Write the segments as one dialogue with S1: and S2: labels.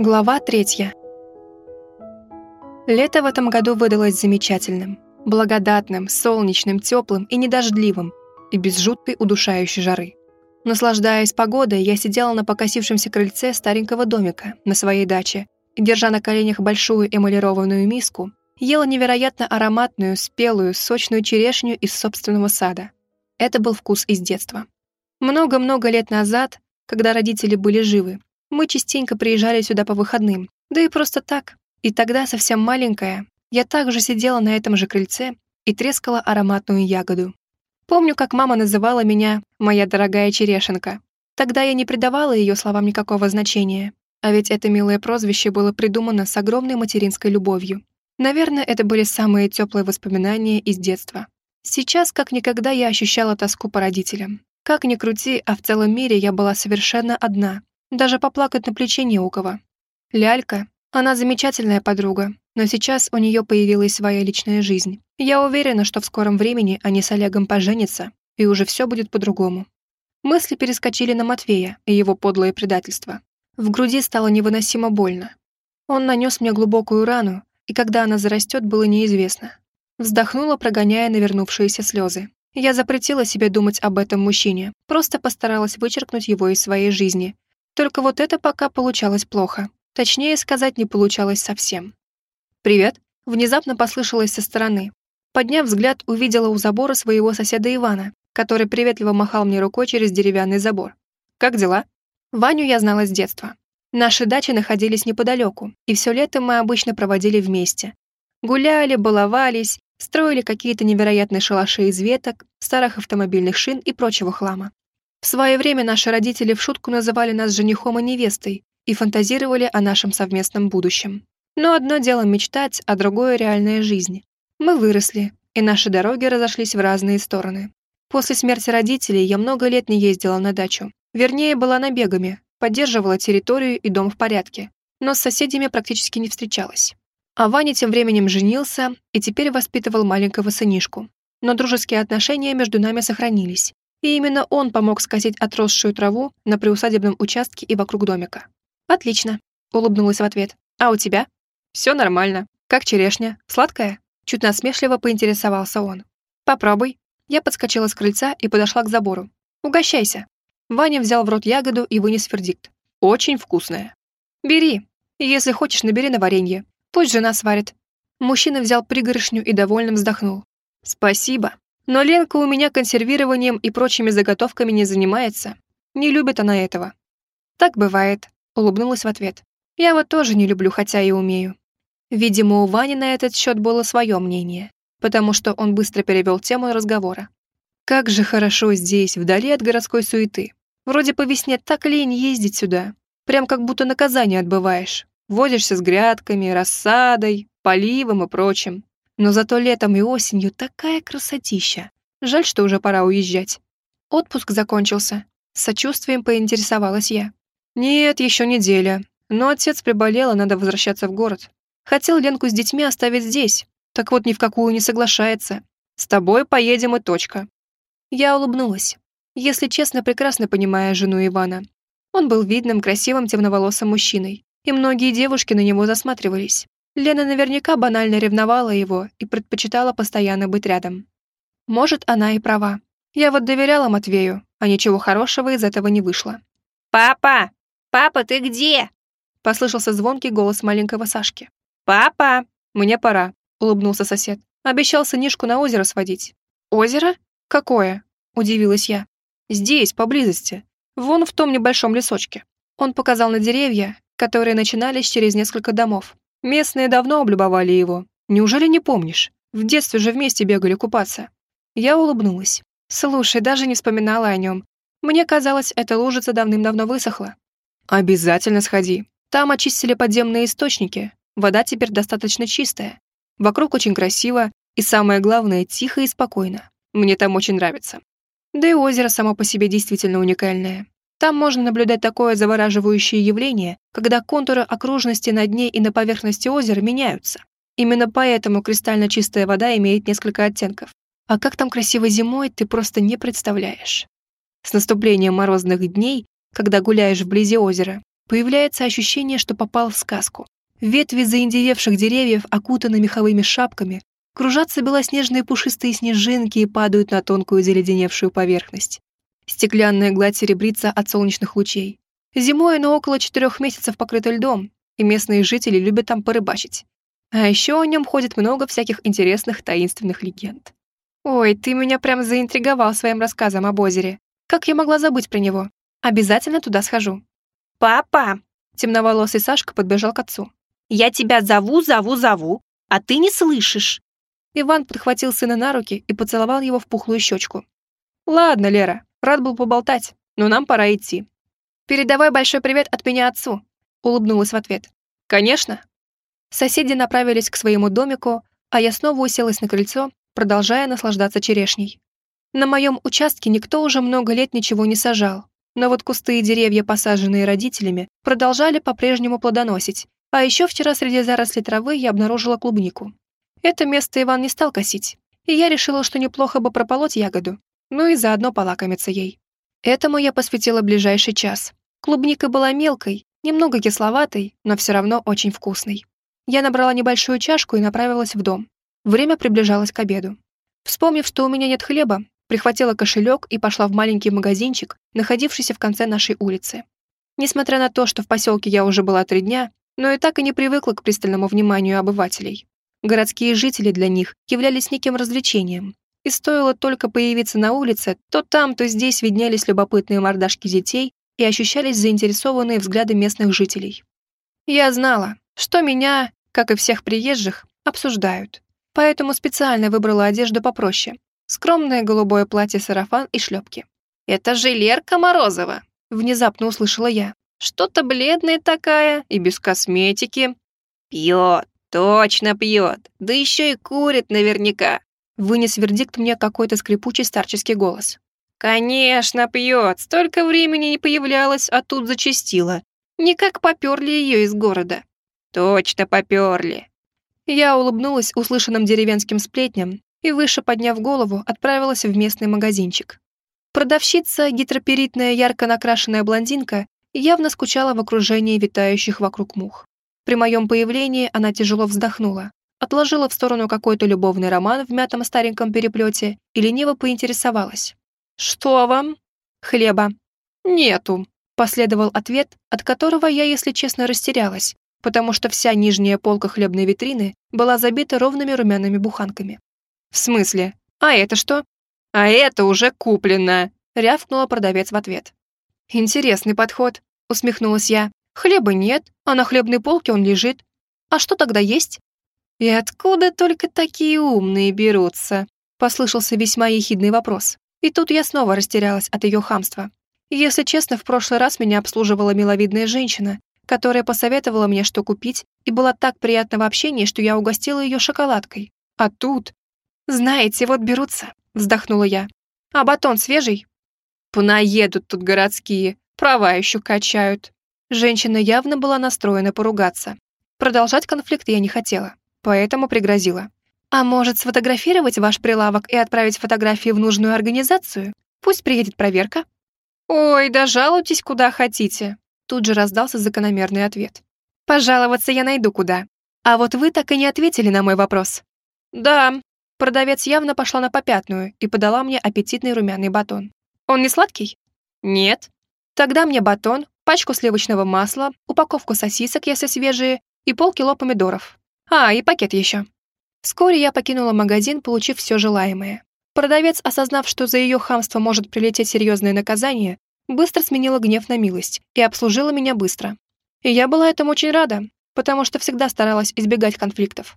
S1: Глава третья. Лето в этом году выдалось замечательным. Благодатным, солнечным, теплым и недождливым, и без жуткой удушающей жары. Наслаждаясь погодой, я сидела на покосившемся крыльце старенького домика на своей даче и, держа на коленях большую эмалированную миску, ела невероятно ароматную, спелую, сочную черешню из собственного сада. Это был вкус из детства. Много-много лет назад, когда родители были живы, мы частенько приезжали сюда по выходным, да и просто так. И тогда, совсем маленькая, я также сидела на этом же крыльце и трескала ароматную ягоду. Помню, как мама называла меня «моя дорогая черешенка». Тогда я не придавала ее словам никакого значения, а ведь это милое прозвище было придумано с огромной материнской любовью. Наверное, это были самые теплые воспоминания из детства. Сейчас, как никогда, я ощущала тоску по родителям. Как ни крути, а в целом мире я была совершенно одна, даже поплакать на плече не у кого. Лялька, она замечательная подруга, но сейчас у нее появилась своя личная жизнь. Я уверена, что в скором времени они с Олегом поженятся, и уже все будет по-другому. Мысли перескочили на Матвея и его подлое предательство. В груди стало невыносимо больно. Он нанес мне глубокую рану, и когда она зарастет, было неизвестно. Вздохнула, прогоняя навернувшиеся слезы. Я запретила себе думать об этом мужчине, просто постаралась вычеркнуть его из своей жизни, только вот это пока получалось плохо. Точнее сказать, не получалось совсем. «Привет!» — внезапно послышалось со стороны. Подняв взгляд, увидела у забора своего соседа Ивана, который приветливо махал мне рукой через деревянный забор. «Как дела?» Ваню я знала с детства. Наши дачи находились неподалеку, и все лето мы обычно проводили вместе. Гуляли, баловались, строили какие-то невероятные шалаши из веток, старых автомобильных шин и прочего хлама. В свое время наши родители в шутку называли нас женихом и невестой и фантазировали о нашем совместном будущем. Но одно дело мечтать, а другое — реальная жизнь. Мы выросли, и наши дороги разошлись в разные стороны. После смерти родителей я много лет не ездила на дачу. Вернее, была набегами, поддерживала территорию и дом в порядке, но с соседями практически не встречалась. А Ваня тем временем женился и теперь воспитывал маленького сынишку. Но дружеские отношения между нами сохранились, и именно он помог скосить отросшую траву на приусадебном участке и вокруг домика. «Отлично», — улыбнулась в ответ. «А у тебя?» «Все нормально. Как черешня? Сладкая?» Чуть насмешливо поинтересовался он. «Попробуй». Я подскочила с крыльца и подошла к забору. «Угощайся». Ваня взял в рот ягоду и вынес вердикт. «Очень вкусная». «Бери. Если хочешь, набери на варенье. Пусть жена сварит». Мужчина взял пригоршню и довольно вздохнул. «Спасибо. Но Ленка у меня консервированием и прочими заготовками не занимается. Не любит она этого. Так бывает, улыбнулась в ответ. Я вот тоже не люблю, хотя и умею. Видимо, у Вани на этот счет было свое мнение, потому что он быстро перевел тему разговора. Как же хорошо здесь, вдали от городской суеты. Вроде по весне так лень ездить сюда. Прям как будто наказание отбываешь. Возишься с грядками, рассадой, поливом и прочим. Но зато летом и осенью такая красотища. Жаль, что уже пора уезжать. Отпуск закончился. С сочувствием поинтересовалась я. Нет, еще неделя. Но отец приболел, и надо возвращаться в город. Хотел Ленку с детьми оставить здесь. Так вот ни в какую не соглашается. С тобой поедем и точка. Я улыбнулась. Если честно, прекрасно понимая жену Ивана. Он был видным, красивым, темноволосым мужчиной, и многие девушки на него засматривались. Лена наверняка банально ревновала его и предпочитала постоянно быть рядом. Может, она и права. Я вот доверяла Матвею, а ничего хорошего из этого не вышло.
S2: «Папа! Папа, ты где?»
S1: Послышался звонкий голос маленького Сашки.
S2: «Папа!»
S1: «Мне пора», — улыбнулся сосед. Обещал сынишку на озеро сводить. «Озеро? Какое?» — удивилась я. «Здесь, поблизости. Вон в том небольшом лесочке». Он показал на деревья, которые начинались через несколько домов. Местные давно облюбовали его. Неужели не помнишь? В детстве же вместе бегали купаться. Я улыбнулась. Слушай, даже не вспоминала о нем. Мне казалось, эта лужица давным-давно высохла. Обязательно сходи. Там очистили подземные источники. Вода теперь достаточно чистая. Вокруг очень красиво и, самое главное, тихо и спокойно. Мне там очень нравится. Да и озеро само по себе действительно уникальное. Там можно наблюдать такое завораживающее явление, когда контуры окружности на дне и на поверхности озера меняются. Именно поэтому кристально чистая вода имеет несколько оттенков. А как там красиво зимой, ты просто не представляешь. С наступлением морозных дней, когда гуляешь вблизи озера, появляется ощущение, что попал в сказку. Ветви заиндевевших деревьев окутаны меховыми шапками, кружатся белоснежные пушистые снежинки и падают на тонкую заледеневшую поверхность. Стеклянная гладь серебрится от солнечных лучей. Зимой оно около четырех месяцев покрыто льдом, и местные жители любят там порыбачить. А еще о нем ходит много всяких интересных таинственных легенд. Ой, ты меня прям заинтриговал своим рассказом об озере. Как я могла забыть про него? Обязательно туда схожу.
S2: «Папа!»
S1: Темноволосый Сашка подбежал к отцу.
S2: «Я тебя зову, зову, зову, а ты не слышишь!»
S1: Иван подхватил сына на руки и поцеловал его в пухлую щечку. «Ладно, Лера, рад был поболтать, но нам пора идти. Передавай большой привет от меня отцу», — улыбнулась в ответ. «Конечно». Соседи направились к своему домику, а я снова уселась на крыльцо, продолжая наслаждаться черешней. На моем участке никто уже много лет ничего не сажал, но вот кусты и деревья, посаженные родителями, продолжали по-прежнему плодоносить. А еще вчера среди зарослей травы я обнаружила клубнику. Это место Иван не стал косить, и я решила, что неплохо бы прополоть ягоду, ну и заодно полакомиться ей. Этому я посвятила ближайший час. Клубника была мелкой, немного кисловатой, но все равно очень вкусной. Я набрала небольшую чашку и направилась в дом. Время приближалось к обеду. Вспомнив, что у меня нет хлеба, прихватила кошелек и пошла в маленький магазинчик, находившийся в конце нашей улицы. Несмотря на то, что в поселке я уже была три дня, но и так и не привыкла к пристальному вниманию обывателей. Городские жители для них являлись неким развлечением, и стоило только появиться на улице, то там, то здесь виднелись любопытные мордашки детей и ощущались заинтересованные взгляды местных жителей. Я знала, что меня, как и всех приезжих, обсуждают, поэтому специально выбрала одежду попроще, скромное голубое платье-сарафан и шлепки.
S2: «Это же Лерка Морозова!» — внезапно услышала я. «Что-то бледная такая и без косметики». «Пьет, точно пьет, да еще и курит наверняка», — вынес вердикт мне какой-то скрипучий старческий голос. «Конечно пьет, столько времени не появлялась, а тут зачастила. Никак поперли ее из города». «Точно поперли».
S1: Я улыбнулась услышанным деревенским сплетням и, выше подняв голову, отправилась в местный магазинчик. Продавщица, гидроперитная ярко накрашенная блондинка, явно скучала в окружении витающих вокруг мух. При моем появлении она тяжело вздохнула, отложила в сторону какой-то любовный роман в мятом стареньком переплете и лениво поинтересовалась. «Что вам?» «Хлеба». «Нету», — последовал ответ, от которого я, если честно, растерялась, потому что вся нижняя полка хлебной витрины была забита ровными румяными буханками. «В смысле? А это что?» «А это уже куплено», — рявкнула продавец в ответ. «Интересный подход», — усмехнулась я. «Хлеба нет, а на хлебной полке он лежит. А что тогда есть?» «И откуда только такие умные берутся?» — послышался весьма ехидный вопрос. И тут я снова растерялась от ее хамства. Если честно, в прошлый раз меня обслуживала миловидная женщина, которая посоветовала мне, что купить, и была так приятна в общении, что я угостила ее шоколадкой. А тут... «Знаете, вот берутся», — вздохнула я. «А батон свежий?» «Понаедут тут городские, права еще качают». Женщина явно была настроена поругаться. Продолжать конфликт я не хотела, поэтому пригрозила. «А может, сфотографировать ваш прилавок и отправить фотографии в нужную организацию? Пусть приедет проверка». «Ой, да жалуйтесь куда хотите», тут же раздался закономерный ответ. «Пожаловаться я найду куда. А вот вы так и не ответили на мой вопрос». «Да, Продавец явно пошла на попятную и подала мне аппетитный румяный батон. «Он не сладкий?» «Нет». «Тогда мне батон, пачку сливочного масла, упаковку сосисок, если свежие, и полкило помидоров. А, и пакет еще». Вскоре я покинула магазин, получив все желаемое. Продавец, осознав, что за ее хамство может прилететь серьезное наказание, быстро сменила гнев на милость и обслужила меня быстро. И я была этому очень рада, потому что всегда старалась избегать конфликтов.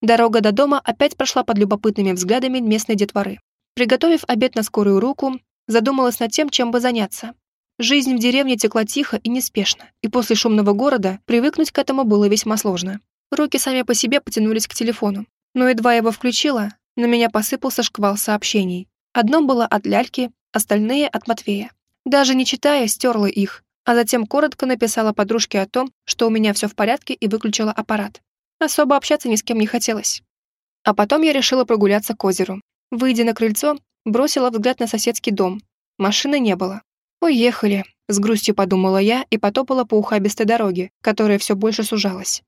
S1: Дорога до дома опять прошла под любопытными взглядами местной детворы. Приготовив обед на скорую руку, задумалась над тем, чем бы заняться. Жизнь в деревне текла тихо и неспешно, и после шумного города привыкнуть к этому было весьма сложно. Руки сами по себе потянулись к телефону, но едва его включила, на меня посыпался шквал сообщений. Одно было от Ляльки, остальные от Матвея. Даже не читая, стерла их, а затем коротко написала подружке о том, что у меня все в порядке и выключила аппарат. Особо общаться ни с кем не хотелось. А потом я решила прогуляться к озеру. Выйдя на крыльцо, бросила взгляд на соседский дом. Машины не было. «Уехали», — с грустью подумала я и потопала по ухабистой дороге, которая все больше сужалась.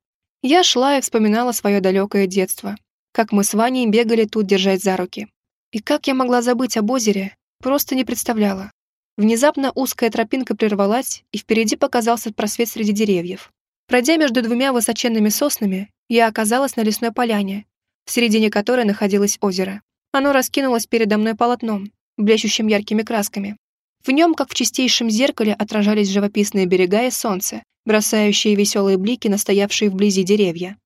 S1: Я шла и вспоминала свое далекое детство, как мы с Ваней бегали тут держать за руки. И как я могла забыть об озере, просто не представляла. Внезапно узкая тропинка прервалась, и впереди показался просвет среди деревьев. Пройдя между двумя высоченными соснами, я оказалась на лесной поляне, в середине которой находилось озеро. Оно раскинулось передо мной полотном, блещущим яркими красками. В нем, как в чистейшем зеркале, отражались живописные берега и солнце, бросающие веселые блики на стоявшие вблизи деревья.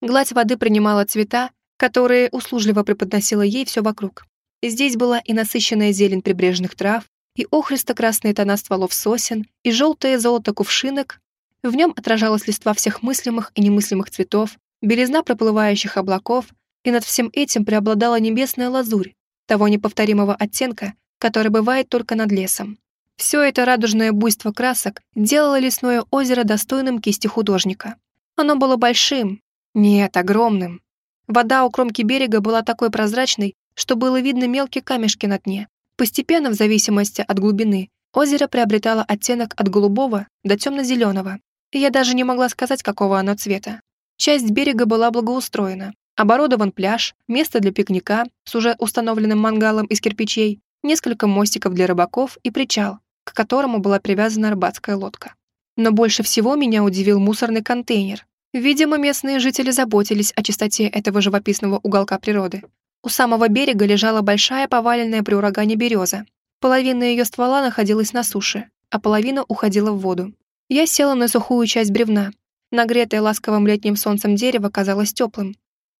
S1: Гладь воды принимала цвета, которые услужливо преподносила ей все вокруг. Здесь была и насыщенная зелень прибрежных трав, и охристо-красные тона стволов сосен, и желтое золото кувшинок. В нем отражалась листва всех мыслимых и немыслимых цветов, белизна проплывающих облаков, и над всем этим преобладала небесная лазурь, того неповторимого оттенка, который бывает только над лесом. Все это радужное буйство красок делало лесное озеро достойным кисти художника. Оно было большим, нет, огромным. Вода у кромки берега была такой прозрачной, что было видно мелкие камешки на дне. Постепенно, в зависимости от глубины, озеро приобретало оттенок от голубого до темно-зеленого, я даже не могла сказать, какого оно цвета. Часть берега была благоустроена. Оборудован пляж, место для пикника с уже установленным мангалом из кирпичей, несколько мостиков для рыбаков и причал, к которому была привязана рыбацкая лодка. Но больше всего меня удивил мусорный контейнер. Видимо, местные жители заботились о чистоте этого живописного уголка природы. У самого берега лежала большая поваленная при урагане береза. Половина ее ствола находилась на суше, а половина уходила в воду. Я села на сухую часть бревна. Нагретое ласковым летним солнцем дерево казалось теплым.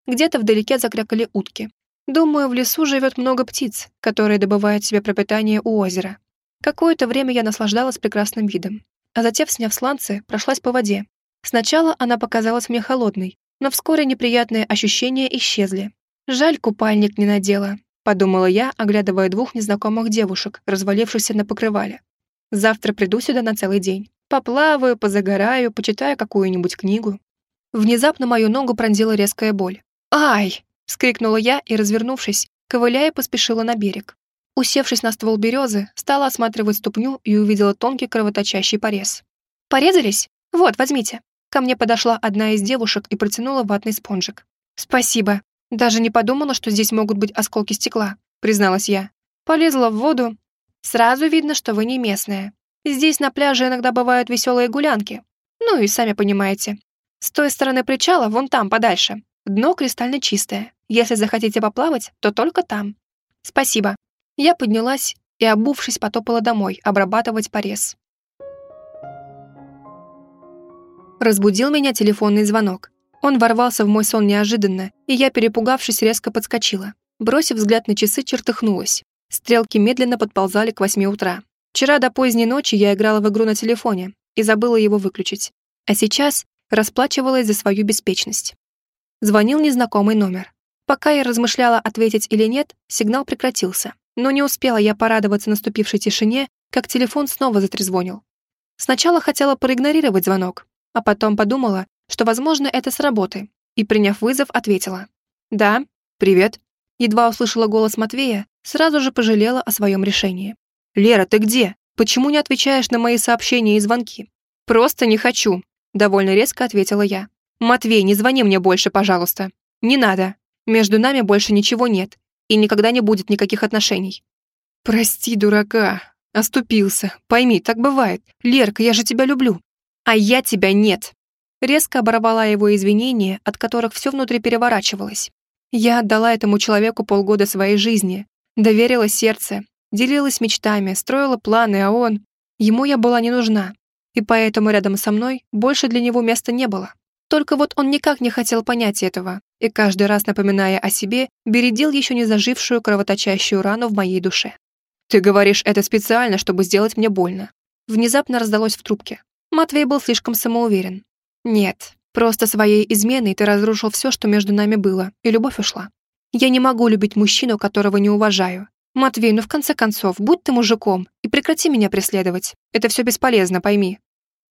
S1: Где-то вдалеке закрякали утки. Думаю, в лесу живет много птиц, которые добывают себе пропитание у озера. Какое-то время я наслаждалась прекрасным видом, а затем, сняв сланцы, прошлась по воде. Сначала она показалась мне холодной, но вскоре неприятные ощущения исчезли, «Жаль, купальник не надела», — подумала я, оглядывая двух незнакомых девушек, развалившихся на покрывале. «Завтра приду сюда на целый день. Поплаваю, позагораю, почитаю какую-нибудь книгу». Внезапно мою ногу пронзила резкая боль. «Ай!» — вскрикнула я и, развернувшись, ковыляя, поспешила на берег. Усевшись на ствол березы, стала осматривать ступню и увидела тонкий кровоточащий порез. «Порезались? Вот, возьмите». Ко мне подошла одна из девушек и протянула ватный спонжик. «Спасибо», «Даже не подумала, что здесь могут быть осколки стекла», призналась я. Полезла в воду. Сразу видно, что вы не местная. Здесь на пляже иногда бывают веселые гулянки. Ну и сами понимаете. С той стороны причала, вон там, подальше. Дно кристально чистое. Если захотите поплавать, то только там. Спасибо. Я поднялась и, обувшись, потопала домой обрабатывать порез. Разбудил меня телефонный звонок. Он ворвался в мой сон неожиданно, и я, перепугавшись, резко подскочила. Бросив взгляд на часы, чертыхнулась. Стрелки медленно подползали к восьми утра. Вчера до поздней ночи я играла в игру на телефоне и забыла его выключить. А сейчас расплачивалась за свою беспечность. Звонил незнакомый номер. Пока я размышляла, ответить или нет, сигнал прекратился. Но не успела я порадоваться наступившей тишине, как телефон снова затрезвонил. Сначала хотела проигнорировать звонок, а потом подумала, что, возможно, это с работы, и, приняв вызов, ответила. «Да, привет». Едва услышала голос Матвея, сразу же пожалела о своем решении. «Лера, ты где? Почему не отвечаешь на мои сообщения и звонки?» «Просто не хочу», — довольно резко ответила я. «Матвей, не звони мне больше, пожалуйста. Не надо. Между нами больше ничего нет, и никогда не будет никаких отношений». «Прости, дурака. Оступился. Пойми, так бывает. Лерка, я же тебя люблю. А я тебя нет резко оборвала его извинения, от которых все внутри переворачивалось. Я отдала этому человеку полгода своей жизни, доверила сердце, делилась мечтами, строила планы, а он... Ему я была не нужна, и поэтому рядом со мной больше для него места не было. Только вот он никак не хотел понять этого, и каждый раз, напоминая о себе, бередил еще не зажившую кровоточащую рану в моей душе. «Ты говоришь это специально, чтобы сделать мне больно». Внезапно раздалось в трубке. Матвей был слишком самоуверен. Нет, просто своей изменой ты разрушил все, что между нами было, и любовь ушла. Я не могу любить мужчину, которого не уважаю. Матвей, ну в конце концов, будь ты мужиком и прекрати меня преследовать. Это все бесполезно, пойми.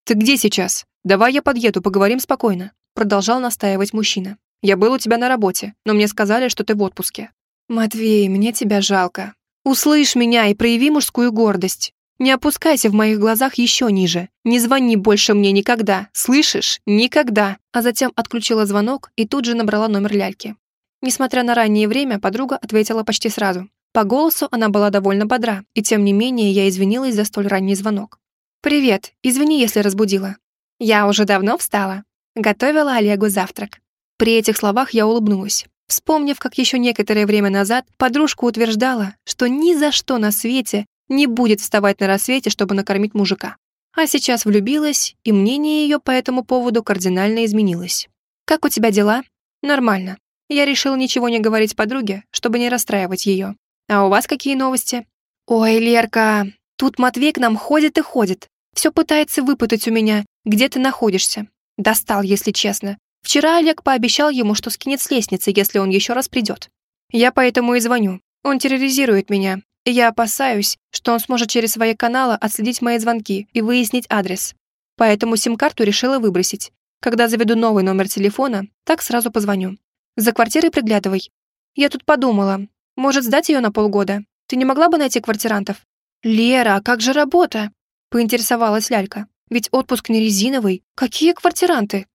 S1: Ты где сейчас? Давай я подъеду, поговорим спокойно. Продолжал настаивать мужчина. Я был у тебя на работе, но мне сказали, что ты в отпуске. Матвей, мне тебя жалко. Услышь меня и прояви мужскую гордость. Не опускайся в моих глазах еще ниже. Не звони больше мне никогда. Слышишь? Никогда. А затем отключила звонок и тут же набрала номер ляльки. Несмотря на раннее время, подруга ответила почти сразу. По голосу она была довольно бодра, и тем не менее я извинилась за столь ранний звонок. «Привет. Извини, если разбудила». «Я уже давно встала. Готовила Олегу завтрак». При этих словах я улыбнулась, вспомнив, как еще некоторое время назад подружка утверждала, что ни за что на свете не будет вставать на рассвете, чтобы накормить мужика. А сейчас влюбилась, и мнение ее по этому поводу кардинально изменилось. «Как у тебя дела?» «Нормально. Я решил ничего не говорить подруге, чтобы не расстраивать ее. А у вас какие новости?» «Ой, Лерка, тут Матвей к нам ходит и ходит. Все пытается выпытать у меня, где ты находишься. Достал, если честно. Вчера Олег пообещал ему, что скинет с лестницы, если он еще раз придет. Я поэтому и звоню. Он терроризирует меня, и я опасаюсь, что он сможет через свои каналы отследить мои звонки и выяснить адрес. Поэтому сим-карту решила выбросить. Когда заведу новый номер телефона, так сразу позвоню. За квартирой приглядывай. Я тут подумала, может сдать ее на полгода? Ты не могла бы найти квартирантов? Лера, а как же работа? Поинтересовалась Лялька. Ведь отпуск не резиновый. Какие квартиранты?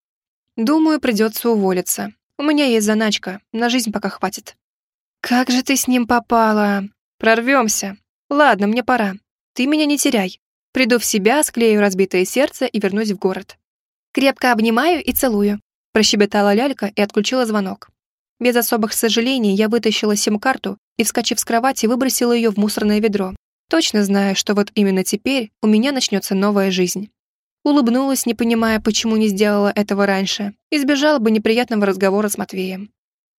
S1: Думаю, придется уволиться. У меня есть заначка, на жизнь пока хватит. Как же ты с ним попала? Прорвемся. Ладно, мне пора. Ты меня не теряй. Приду в себя, склею разбитое сердце и вернусь в город. Крепко обнимаю и целую. Прощебетала лялька и отключила звонок. Без особых сожалений я вытащила сим-карту и, вскочив с кровати, выбросила ее в мусорное ведро, точно зная, что вот именно теперь у меня начнется новая жизнь. Улыбнулась, не понимая, почему не сделала этого раньше, избежала бы неприятного разговора с Матвеем.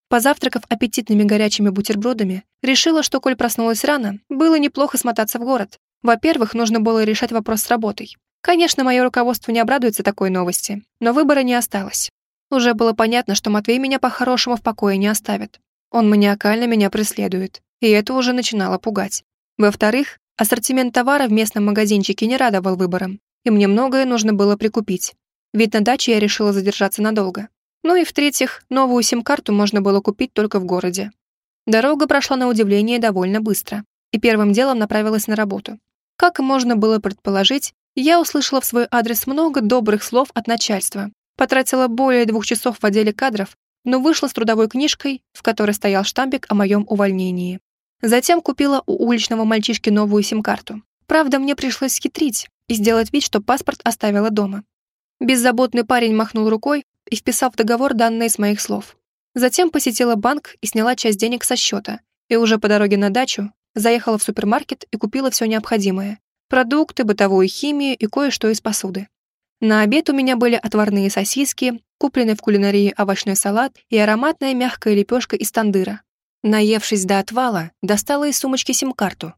S1: Позавтракав аппетитными горячими бутербродами, решила, что, коль проснулась рано, было неплохо смотаться в город. Во-первых, нужно было решать вопрос с работой. Конечно, мое руководство не обрадуется такой новости, но выбора не осталось. Уже было понятно, что Матвей меня по-хорошему в покое не оставит. Он маниакально меня преследует, и это уже начинало пугать. Во-вторых, ассортимент товара в местном магазинчике не радовал выбором, и мне многое нужно было прикупить. Ведь на даче я решила задержаться надолго. Ну и в-третьих, новую сим-карту можно было купить только в городе. Дорога прошла на удивление довольно быстро, и первым делом направилась на работу. Как можно было предположить, я услышала в свой адрес много добрых слов от начальства, потратила более двух часов в отделе кадров, но вышла с трудовой книжкой, в которой стоял штампик о моем увольнении. Затем купила у уличного мальчишки новую сим-карту. Правда, мне пришлось схитрить и сделать вид, что паспорт оставила дома. Беззаботный парень махнул рукой, и вписав в договор данные с моих слов. Затем посетила банк и сняла часть денег со счета, и уже по дороге на дачу заехала в супермаркет и купила все необходимое. Продукты, бытовую химию и кое-что из посуды. На обед у меня были отварные сосиски, купленный в кулинарии овощной салат и ароматная мягкая лепешка из тандыра. Наевшись до отвала, достала из сумочки сим-карту.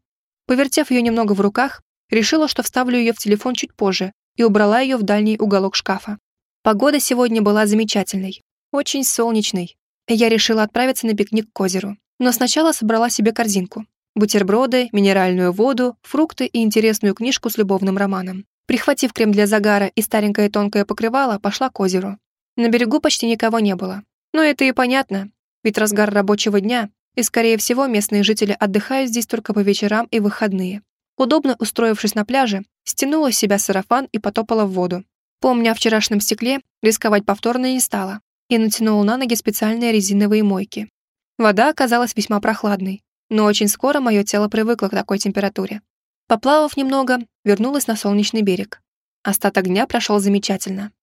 S1: Повертев ее немного в руках, решила, что вставлю ее в телефон чуть позже и убрала ее в дальний уголок шкафа. Погода сегодня была замечательной, очень солнечной. Я решила отправиться на пикник к озеру, но сначала собрала себе корзинку. Бутерброды, минеральную воду, фрукты и интересную книжку с любовным романом. Прихватив крем для загара и старенькое тонкое покрывало, пошла к озеру. На берегу почти никого не было. Но это и понятно, ведь разгар рабочего дня, и, скорее всего, местные жители отдыхают здесь только по вечерам и выходные. Удобно устроившись на пляже, стянула с себя сарафан и потопала в воду, Помня о вчерашнем стекле, рисковать повторно не стала и натянула на ноги специальные резиновые мойки. Вода оказалась весьма прохладной, но очень скоро мое тело привыкло к такой температуре. Поплавав немного, вернулась на солнечный берег. Остаток дня прошел замечательно.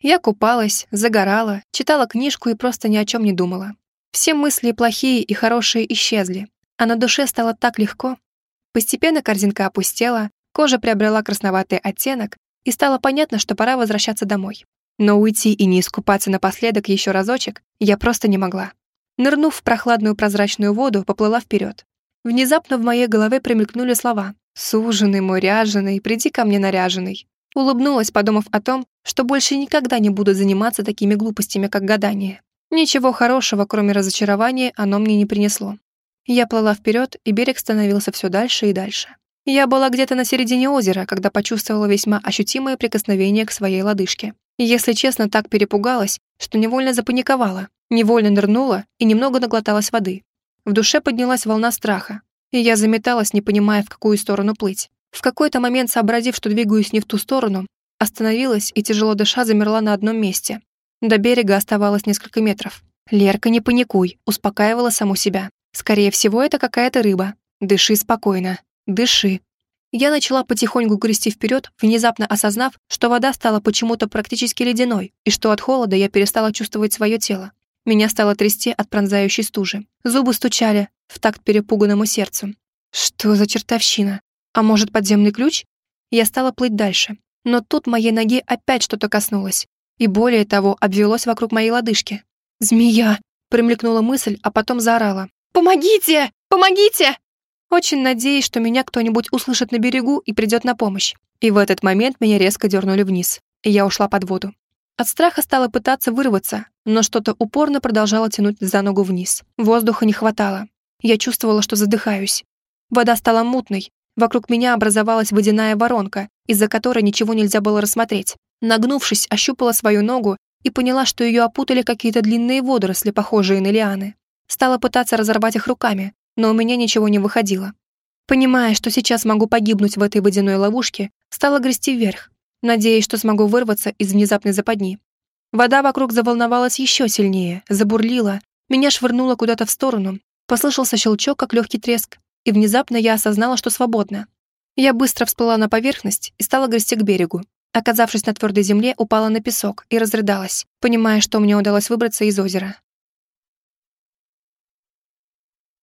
S1: Я купалась, загорала, читала книжку и просто ни о чем не думала. Все мысли плохие и хорошие исчезли, а на душе стало так легко. Постепенно корзинка опустела, кожа приобрела красноватый оттенок, и стало понятно, что пора возвращаться домой. Но уйти и не искупаться напоследок еще разочек я просто не могла. Нырнув в прохладную прозрачную воду, поплыла вперед. Внезапно в моей голове промелькнули слова «Суженый мой ряженый, приди ко мне наряженный». Улыбнулась, подумав о том, что больше никогда не буду заниматься такими глупостями, как гадание. Ничего хорошего, кроме разочарования, оно мне не принесло. Я плыла вперед, и берег становился все дальше и дальше. Я была где-то на середине озера, когда почувствовала весьма ощутимое прикосновение к своей лодыжке. Если честно, так перепугалась, что невольно запаниковала, невольно нырнула и немного наглоталась воды. В душе поднялась волна страха, и я заметалась, не понимая, в какую сторону плыть. В какой-то момент, сообразив, что двигаюсь не в ту сторону, остановилась и, тяжело дыша, замерла на одном месте. До берега оставалось несколько метров. «Лерка, не паникуй», — успокаивала саму себя. «Скорее всего, это какая-то рыба. Дыши спокойно. Дыши». Я начала потихоньку грести вперед, внезапно осознав, что вода стала почему-то практически ледяной, и что от холода я перестала чувствовать свое тело. Меня стало трясти от пронзающей стужи. Зубы стучали в такт перепуганному сердцу. Что за чертовщина? А может, подземный ключ? Я стала плыть дальше. Но тут моей ноги опять что-то коснулось. И более того, обвелось вокруг моей лодыжки. «Змея!» — примлекнула мысль, а потом заорала. «Помогите! Помогите!» Очень надеюсь, что меня кто-нибудь услышит на берегу и придет на помощь. И в этот момент меня резко дернули вниз, и я ушла под воду. От страха стала пытаться вырваться, но что-то упорно продолжало тянуть за ногу вниз. Воздуха не хватало. Я чувствовала, что задыхаюсь. Вода стала мутной, Вокруг меня образовалась водяная воронка, из-за которой ничего нельзя было рассмотреть. Нагнувшись, ощупала свою ногу и поняла, что ее опутали какие-то длинные водоросли, похожие на лианы. Стала пытаться разорвать их руками, но у меня ничего не выходило. Понимая, что сейчас могу погибнуть в этой водяной ловушке, стала грести вверх, надеясь, что смогу вырваться из внезапной западни. Вода вокруг заволновалась еще сильнее, забурлила, меня швырнуло куда-то в сторону, послышался щелчок, как легкий треск, и внезапно я осознала, что свободна. Я быстро всплыла на поверхность и стала грести к берегу. Оказавшись на твердой земле, упала на песок и разрыдалась, понимая, что мне удалось выбраться из озера.